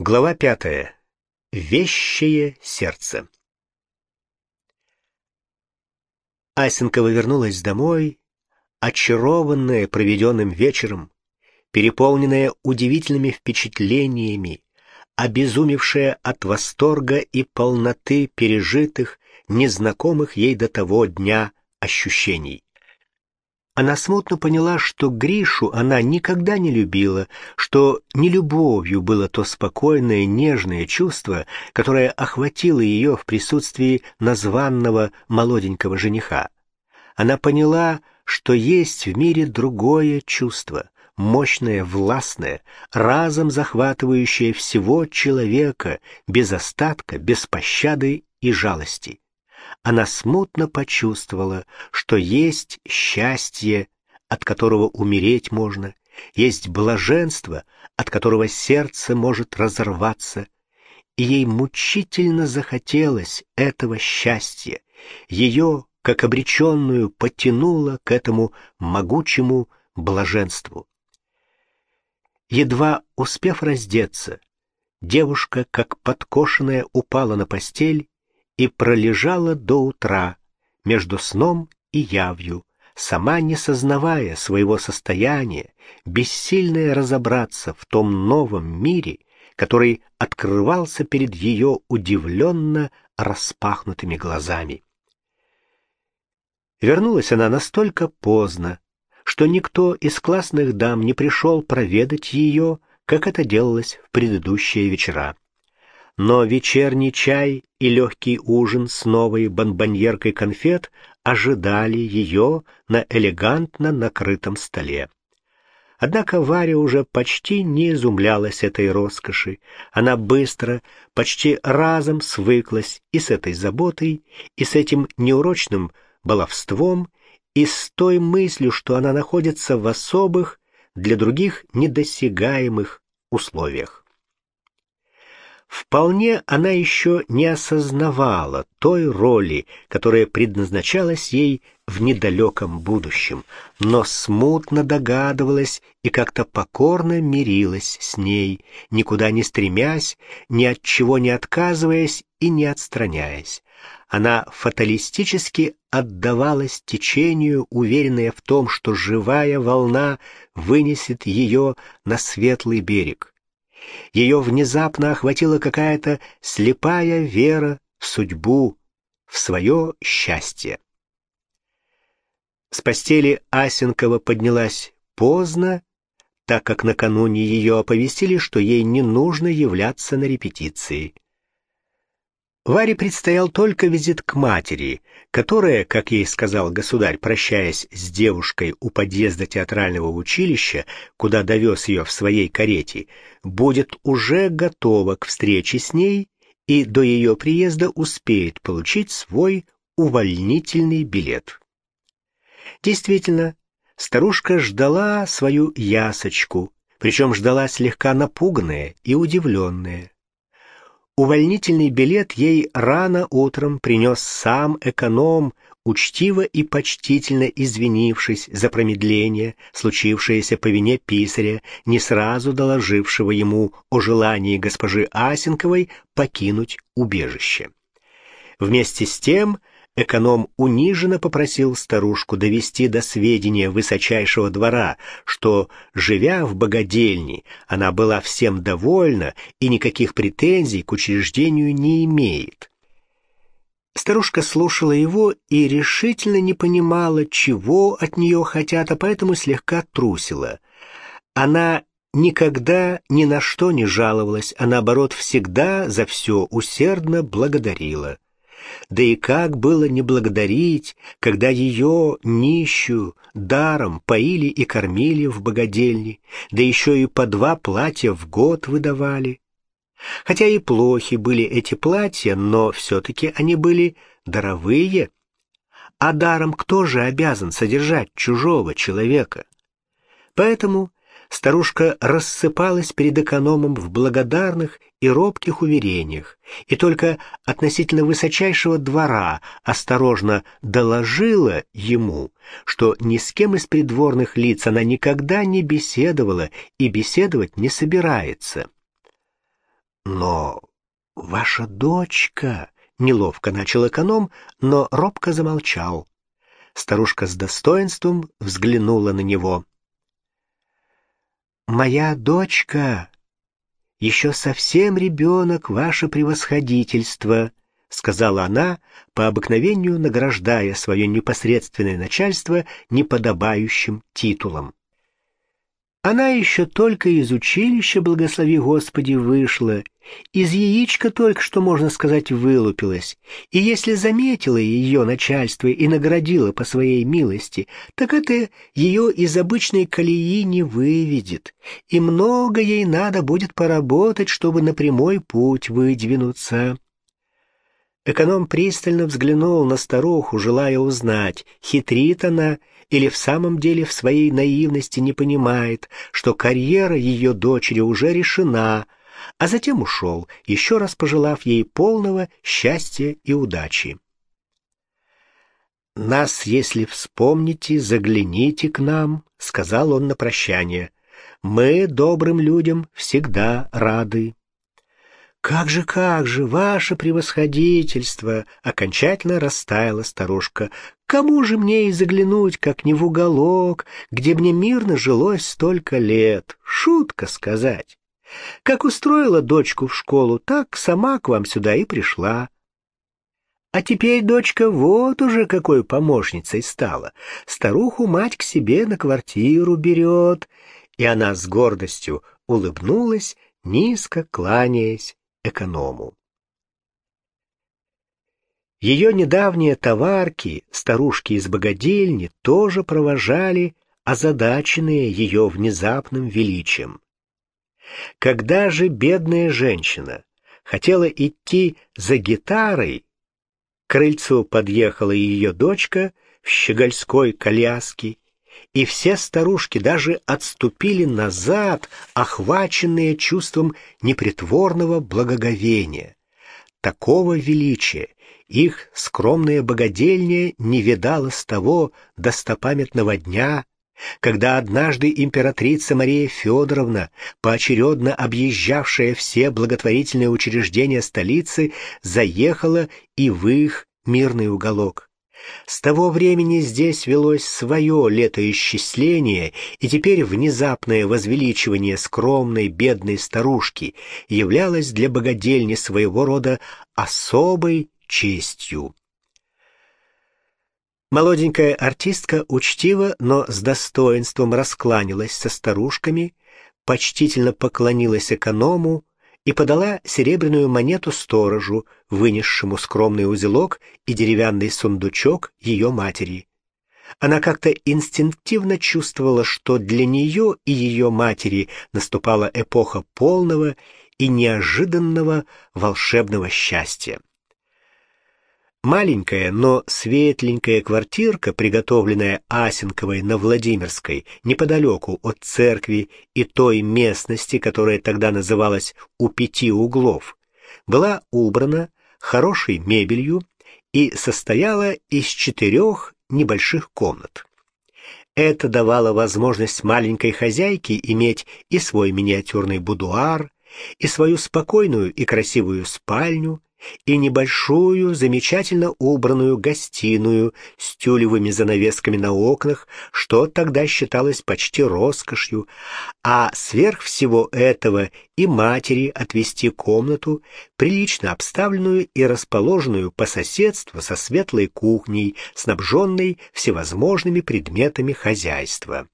Глава пятая. Вещее сердце. Асенкова вернулась домой, очарованная проведенным вечером, переполненная удивительными впечатлениями, обезумевшая от восторга и полноты пережитых, незнакомых ей до того дня ощущений. Она смутно поняла, что Гришу она никогда не любила, что не любовью было то спокойное, нежное чувство, которое охватило ее в присутствии названного молоденького жениха. Она поняла, что есть в мире другое чувство, мощное, властное, разом захватывающее всего человека, без остатка, без пощады и жалости она смутно почувствовала, что есть счастье, от которого умереть можно, есть блаженство, от которого сердце может разорваться, и ей мучительно захотелось этого счастья. Ее, как обреченную, потянуло к этому могучему блаженству. Едва успев раздеться, девушка, как подкошенная, упала на постель и пролежала до утра между сном и явью, сама не сознавая своего состояния, бессильная разобраться в том новом мире, который открывался перед ее удивленно распахнутыми глазами. Вернулась она настолько поздно, что никто из классных дам не пришел проведать ее, как это делалось в предыдущие вечера но вечерний чай и легкий ужин с новой бонбоньеркой конфет ожидали ее на элегантно накрытом столе. Однако Варя уже почти не изумлялась этой роскоши. Она быстро, почти разом свыклась и с этой заботой, и с этим неурочным баловством, и с той мыслью, что она находится в особых, для других недосягаемых условиях. Вполне она еще не осознавала той роли, которая предназначалась ей в недалеком будущем, но смутно догадывалась и как-то покорно мирилась с ней, никуда не стремясь, ни от чего не отказываясь и не отстраняясь. Она фаталистически отдавалась течению, уверенная в том, что живая волна вынесет ее на светлый берег. Ее внезапно охватила какая-то слепая вера в судьбу, в свое счастье. С постели Асенкова поднялась поздно, так как накануне ее оповестили, что ей не нужно являться на репетиции. Варе предстоял только визит к матери, которая, как ей сказал государь, прощаясь с девушкой у подъезда театрального училища, куда довез ее в своей карете, будет уже готова к встрече с ней и до ее приезда успеет получить свой увольнительный билет. Действительно, старушка ждала свою ясочку, причем ждала слегка напуганная и удивленная. Увольнительный билет ей рано утром принес сам эконом, учтиво и почтительно извинившись за промедление, случившееся по вине писаря, не сразу доложившего ему о желании госпожи Асенковой покинуть убежище. Вместе с тем Эконом униженно попросил старушку довести до сведения высочайшего двора, что, живя в богадельне, она была всем довольна и никаких претензий к учреждению не имеет. Старушка слушала его и решительно не понимала, чего от нее хотят, а поэтому слегка трусила. Она никогда ни на что не жаловалась, а наоборот всегда за все усердно благодарила. Да и как было не благодарить, когда ее, нищую, даром поили и кормили в богадельне, да еще и по два платья в год выдавали. Хотя и плохи были эти платья, но все-таки они были даровые. А даром кто же обязан содержать чужого человека? Поэтому старушка рассыпалась перед экономом в благодарных и робких уверениях, и только относительно высочайшего двора осторожно доложила ему, что ни с кем из придворных лиц она никогда не беседовала и беседовать не собирается. Но ваша дочка, неловко начал эконом, но робко замолчал. Старушка с достоинством взглянула на него. «Моя дочка, еще совсем ребенок, ваше превосходительство», — сказала она, по обыкновению награждая свое непосредственное начальство неподобающим титулом. Она еще только из училища, благослови Господи, вышла, из яичка только что, можно сказать, вылупилась, и если заметила ее начальство и наградила по своей милости, так это ее из обычной колеи не выведет, и много ей надо будет поработать, чтобы на прямой путь выдвинуться. Эконом пристально взглянул на старуху, желая узнать, хитрит она или в самом деле в своей наивности не понимает, что карьера ее дочери уже решена, а затем ушел, еще раз пожелав ей полного счастья и удачи. «Нас, если вспомните, загляните к нам», — сказал он на прощание. «Мы добрым людям всегда рады». «Как же, как же, ваше превосходительство!» — окончательно растаяла старушка. «Кому же мне и заглянуть, как не в уголок, где мне мирно жилось столько лет? Шутка сказать. Как устроила дочку в школу, так сама к вам сюда и пришла. А теперь дочка вот уже какой помощницей стала. Старуху мать к себе на квартиру берет». И она с гордостью улыбнулась, низко кланяясь эконому. Ее недавние товарки, старушки из богадельни, тоже провожали озадаченные ее внезапным величием. Когда же бедная женщина хотела идти за гитарой, к крыльцу подъехала ее дочка в щегольской коляске и все старушки даже отступили назад, охваченные чувством непритворного благоговения. Такого величия их скромная богадельня не видала с того достопамятного дня, когда однажды императрица Мария Федоровна, поочередно объезжавшая все благотворительные учреждения столицы, заехала и в их мирный уголок. С того времени здесь велось свое летоисчисление, и теперь внезапное возвеличивание скромной бедной старушки являлось для богадельни своего рода особой честью. Молоденькая артистка учтиво, но с достоинством раскланялась со старушками, почтительно поклонилась эконому, и подала серебряную монету сторожу, вынесшему скромный узелок и деревянный сундучок ее матери. Она как-то инстинктивно чувствовала, что для нее и ее матери наступала эпоха полного и неожиданного волшебного счастья. Маленькая, но светленькая квартирка, приготовленная Асенковой на Владимирской, неподалеку от церкви и той местности, которая тогда называлась «У пяти углов», была убрана хорошей мебелью и состояла из четырех небольших комнат. Это давало возможность маленькой хозяйке иметь и свой миниатюрный будуар, и свою спокойную и красивую спальню, и небольшую, замечательно убранную гостиную с тюлевыми занавесками на окнах, что тогда считалось почти роскошью, а сверх всего этого и матери отвести комнату, прилично обставленную и расположенную по соседству со светлой кухней, снабженной всевозможными предметами хозяйства.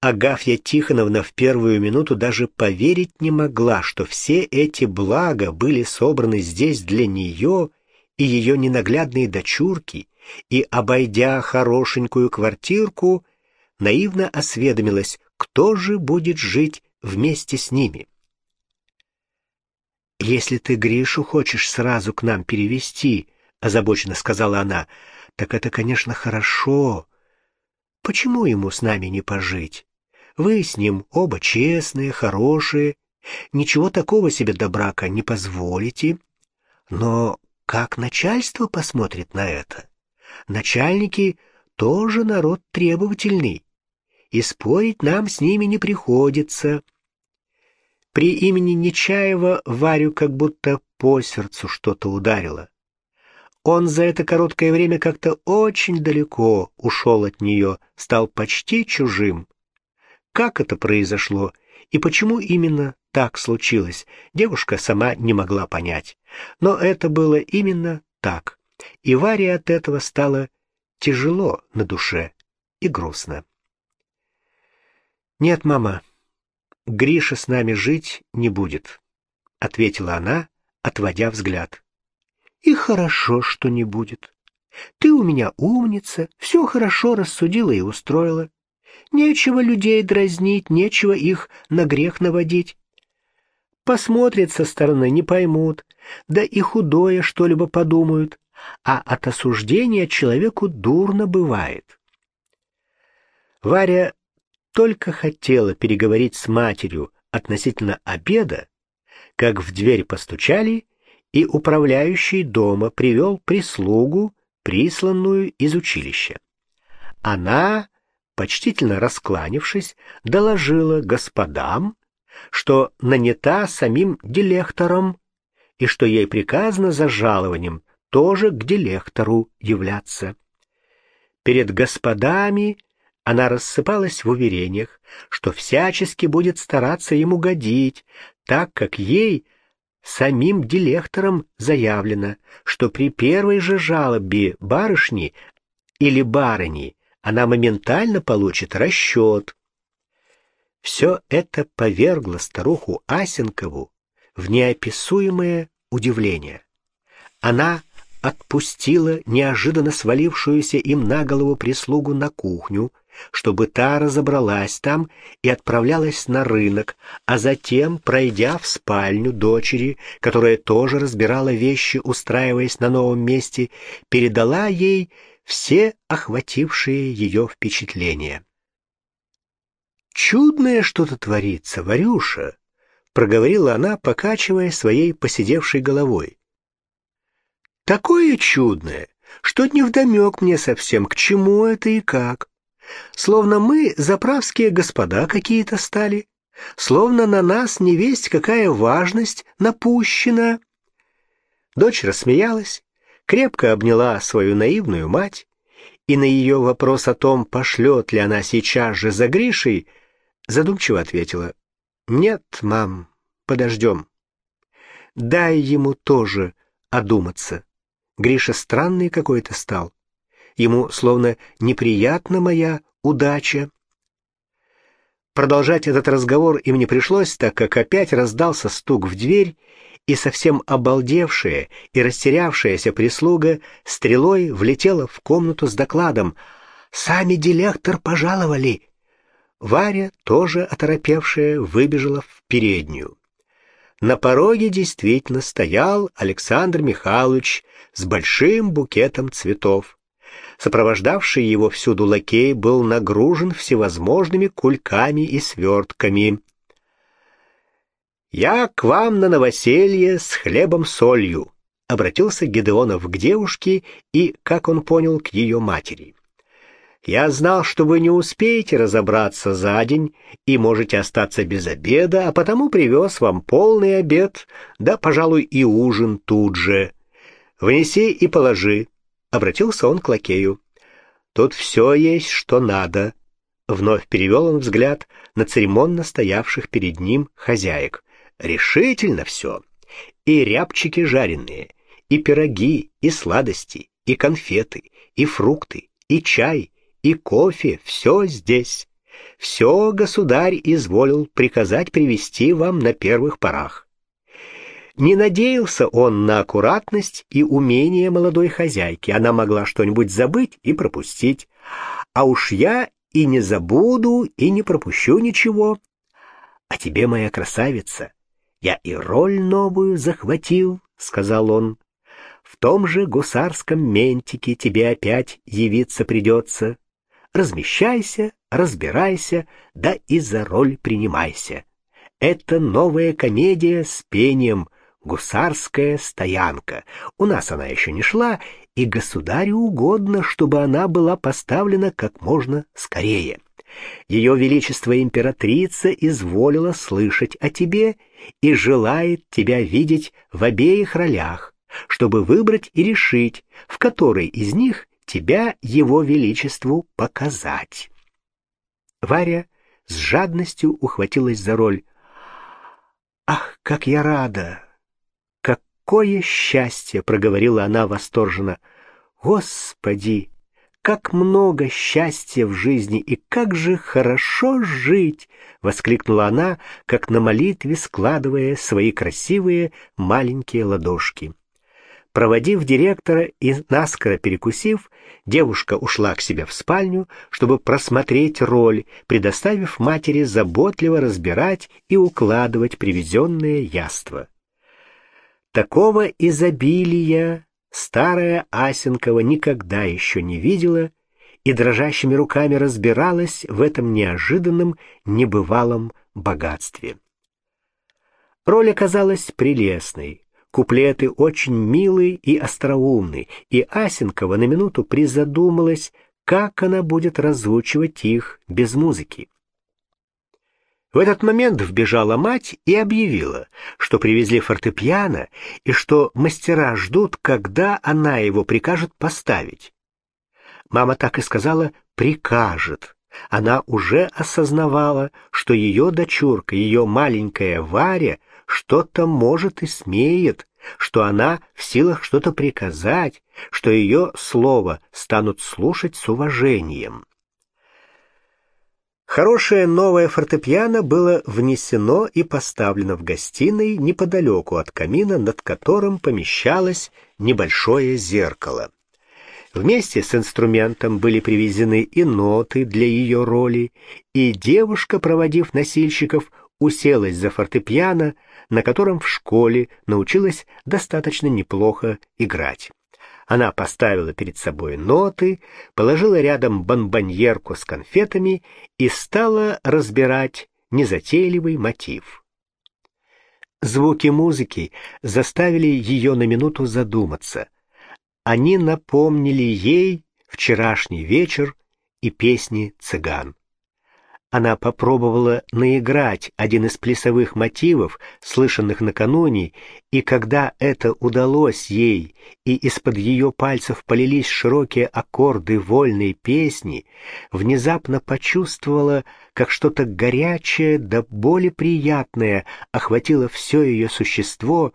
Агафья Тихоновна в первую минуту даже поверить не могла, что все эти блага были собраны здесь для нее и ее ненаглядной дочурки, и, обойдя хорошенькую квартирку, наивно осведомилась, кто же будет жить вместе с ними. «Если ты Гришу хочешь сразу к нам перевести, озабоченно сказала она, — «так это, конечно, хорошо. Почему ему с нами не пожить?» Вы с ним оба честные, хорошие, ничего такого себе до брака не позволите. Но как начальство посмотрит на это? Начальники тоже народ требовательный, и спорить нам с ними не приходится. При имени Нечаева Варю как будто по сердцу что-то ударило. Он за это короткое время как-то очень далеко ушел от нее, стал почти чужим. Как это произошло и почему именно так случилось, девушка сама не могла понять. Но это было именно так, и Варе от этого стало тяжело на душе и грустно. «Нет, мама, Гриша с нами жить не будет», — ответила она, отводя взгляд. И хорошо, что не будет. Ты у меня умница, все хорошо рассудила и устроила. Нечего людей дразнить, нечего их на грех наводить. Посмотрят со стороны, не поймут, да и худое что-либо подумают, а от осуждения человеку дурно бывает. Варя только хотела переговорить с матерью относительно обеда, как в дверь постучали, и управляющий дома привел прислугу, присланную из училища. Она, почтительно раскланившись, доложила господам, что нанята самим дилектором и что ей приказано за жалованием тоже к дилектору являться. Перед господами она рассыпалась в уверениях, что всячески будет стараться ему годить, так как ей — Самим дилектором заявлено, что при первой же жалобе барышни или барыни она моментально получит расчет. Все это повергло старуху Асенкову в неописуемое удивление. Она отпустила неожиданно свалившуюся им на голову прислугу на кухню, чтобы та разобралась там и отправлялась на рынок, а затем, пройдя в спальню дочери, которая тоже разбирала вещи, устраиваясь на новом месте, передала ей все охватившие ее впечатления. «Чудное что-то творится, Варюша», — проговорила она, покачивая своей посидевшей головой. «Такое чудное, что невдомек мне совсем, к чему это и как. Словно мы заправские господа какие-то стали, словно на нас не весть какая важность напущена. Дочь рассмеялась, крепко обняла свою наивную мать, и на ее вопрос о том, пошлет ли она сейчас же за Гришей, задумчиво ответила, «Нет, мам, подождем. Дай ему тоже одуматься. Гриша странный какой-то стал. Ему словно неприятна моя удача. Продолжать этот разговор им не пришлось, так как опять раздался стук в дверь, и совсем обалдевшая и растерявшаяся прислуга стрелой влетела в комнату с докладом. «Сами директор пожаловали!» Варя, тоже оторопевшая, выбежала в переднюю. На пороге действительно стоял Александр Михайлович с большим букетом цветов. Сопровождавший его всюду лакей был нагружен всевозможными кульками и свертками. «Я к вам на новоселье с хлебом-солью», — обратился Гедеонов к девушке и, как он понял, к ее матери. «Я знал, что вы не успеете разобраться за день и можете остаться без обеда, а потому привез вам полный обед, да, пожалуй, и ужин тут же. Внеси и положи, Обратился он к лакею. «Тут все есть, что надо». Вновь перевел он взгляд на церемонно стоявших перед ним хозяек. «Решительно все. И рябчики жареные, и пироги, и сладости, и конфеты, и фрукты, и чай, и кофе — все здесь. Все государь изволил приказать привезти вам на первых порах. Не надеялся он на аккуратность и умение молодой хозяйки. Она могла что-нибудь забыть и пропустить. А уж я и не забуду, и не пропущу ничего. А тебе, моя красавица, я и роль новую захватил, — сказал он. В том же гусарском ментике тебе опять явиться придется. Размещайся, разбирайся, да и за роль принимайся. Это новая комедия с пением — гусарская стоянка. У нас она еще не шла, и государю угодно, чтобы она была поставлена как можно скорее. Ее Величество Императрица изволила слышать о тебе и желает тебя видеть в обеих ролях, чтобы выбрать и решить, в которой из них тебя Его Величеству показать. Варя с жадностью ухватилась за роль. «Ах, как я рада! Какое счастье!» — проговорила она восторженно. «Господи, как много счастья в жизни и как же хорошо жить!» — воскликнула она, как на молитве складывая свои красивые маленькие ладошки. Проводив директора и наскоро перекусив, девушка ушла к себе в спальню, чтобы просмотреть роль, предоставив матери заботливо разбирать и укладывать привезенные яства. Такого изобилия старая Асенкова никогда еще не видела и дрожащими руками разбиралась в этом неожиданном, небывалом богатстве. Роль оказалась прелестной, Куплеты очень милые и остроумны, и Асенкова на минуту призадумалась, как она будет разучивать их без музыки. В этот момент вбежала мать и объявила, что привезли фортепиано и что мастера ждут, когда она его прикажет поставить. Мама так и сказала «прикажет». Она уже осознавала, что ее дочурка, ее маленькая Варя — что-то может и смеет, что она в силах что-то приказать, что ее слово станут слушать с уважением. Хорошее новое фортепиано было внесено и поставлено в гостиной неподалеку от камина, над которым помещалось небольшое зеркало. Вместе с инструментом были привезены и ноты для ее роли, и девушка, проводив носильщиков, уселась за фортепиано, на котором в школе научилась достаточно неплохо играть. Она поставила перед собой ноты, положила рядом бомбоньерку с конфетами и стала разбирать незатейливый мотив. Звуки музыки заставили ее на минуту задуматься. Они напомнили ей вчерашний вечер и песни цыган. Она попробовала наиграть один из плясовых мотивов, слышанных накануне, и когда это удалось ей, и из-под ее пальцев полились широкие аккорды вольной песни, внезапно почувствовала, как что-то горячее да более приятное охватило все ее существо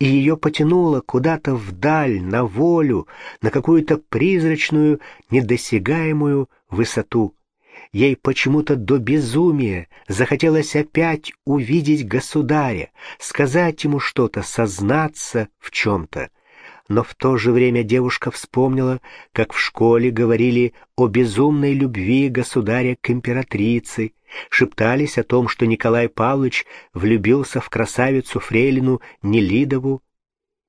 и ее потянуло куда-то вдаль, на волю, на какую-то призрачную, недосягаемую высоту. Ей почему-то до безумия захотелось опять увидеть государя, сказать ему что-то, сознаться в чем-то. Но в то же время девушка вспомнила, как в школе говорили о безумной любви государя к императрице, шептались о том, что Николай Павлович влюбился в красавицу Фрейлину Нелидову,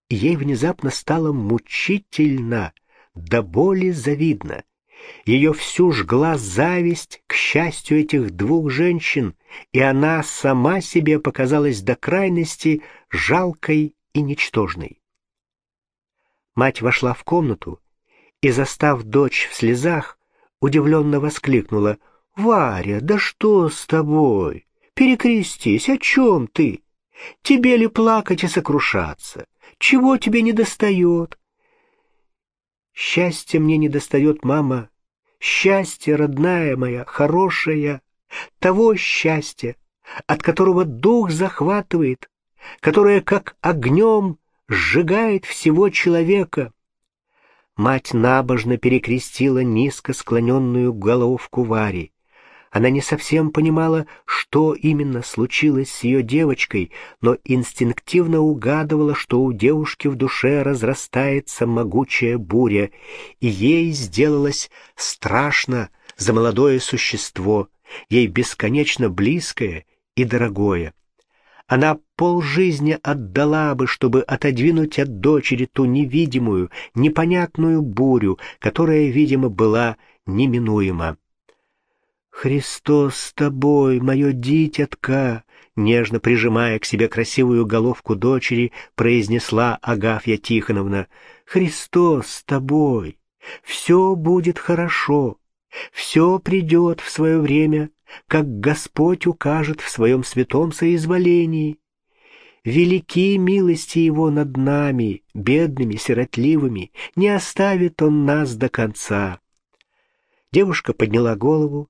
ей внезапно стало мучительно, до боли завидно. Ее всю жгла зависть к счастью этих двух женщин, и она сама себе показалась до крайности жалкой и ничтожной. Мать вошла в комнату и, застав дочь в слезах, удивленно воскликнула. «Варя, да что с тобой? Перекрестись, о чем ты? Тебе ли плакать и сокрушаться? Чего тебе не Счастье мне не достает, мама. Счастье, родная моя, хорошая. Того счастья, от которого дух захватывает, которое как огнем сжигает всего человека. Мать набожно перекрестила низко склоненную головку Вари. Она не совсем понимала, что именно случилось с ее девочкой, но инстинктивно угадывала, что у девушки в душе разрастается могучая буря, и ей сделалось страшно за молодое существо, ей бесконечно близкое и дорогое. Она полжизни отдала бы, чтобы отодвинуть от дочери ту невидимую, непонятную бурю, которая, видимо, была неминуема. «Христос с тобой, мое дитятка!» Нежно прижимая к себе красивую головку дочери, произнесла Агафья Тихоновна. «Христос с тобой! Все будет хорошо! Все придет в свое время, как Господь укажет в своем святом соизволении. Велики милости Его над нами, бедными, сиротливыми, не оставит Он нас до конца. Девушка подняла голову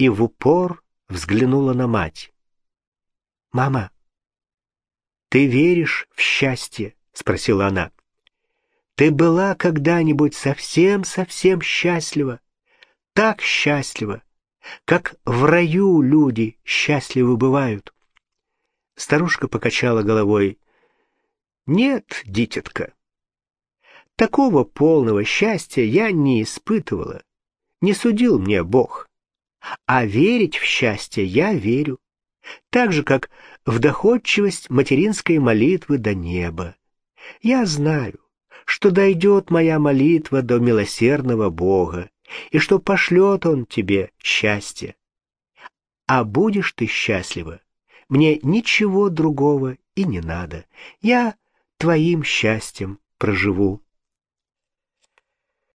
и в упор взглянула на мать. «Мама, ты веришь в счастье?» — спросила она. «Ты была когда-нибудь совсем-совсем счастлива? Так счастлива, как в раю люди счастливы бывают?» Старушка покачала головой. «Нет, дитятка, такого полного счастья я не испытывала. Не судил мне Бог. А верить в счастье я верю. Так же, как в доходчивость материнской молитвы до неба. Я знаю, что дойдет моя молитва до милосердного Бога, и что пошлет Он тебе счастье. А будешь ты счастлива, мне ничего другого и не надо. Я твоим счастьем проживу.